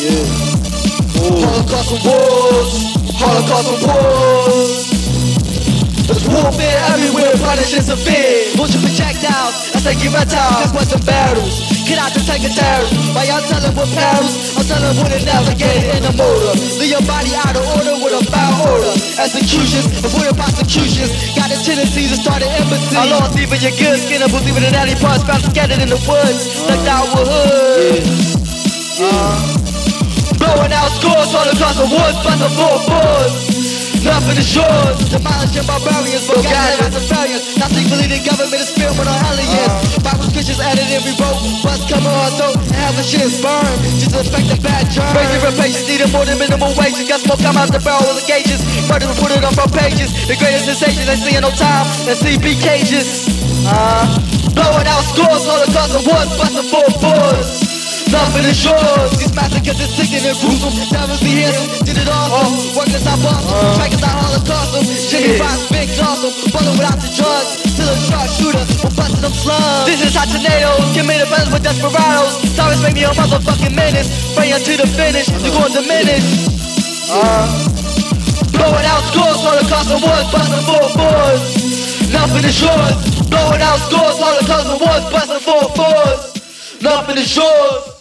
Yeah. Holocaust and wars. Holocaust and wars. There's warfare everywhere, punishing severe. Launching projectiles as they get reptiles. That's and battles. Get out to take a terrorist. While y'all telling what perils, I'm telling what it navigated in the motor. Leave your body out of order with a foul order. Executions, avoiding prosecutions. Got a tendency to start an embassy. I lost even your good skin, I believe in an alley parts found scattered in the woods. Ducked out with hood. Scores all across the woods, busting four boards. Nothing is yours, demolishing barbarians, but guys are civilians. Not secretly the government is filming on aliens. Bible scriptures added in revolt, bust come on throat, and half the shit is burned. Just expect a bad germ. Crazy patience, needing more than minimum wages. Got smoke come out the barrel of the cages. Murder reported on front pages. The greatest sensations ain't seeing no time, and CB cages. Uh, blowing out scores all across the woods, busting four boards. Nothing is yours. These massacres are sickening and gruesome. Devilly handsome, did it awesome. Working us out awesome. Strikers out holocaust them. Jimmy Fox, big awesome. Bullet without the drugs. Still a sharp shooter. We're busting them slugs. This is hot tornadoes. Me the best with desperados. Cyrus make me a motherfucking menace. Bring to the finish. You're going to diminish. Uh, blowing out scores all across the woods. Busting four boards. Nothing is yours. Blowing out scores all across the woods. Busting four boards. Nothing is yours.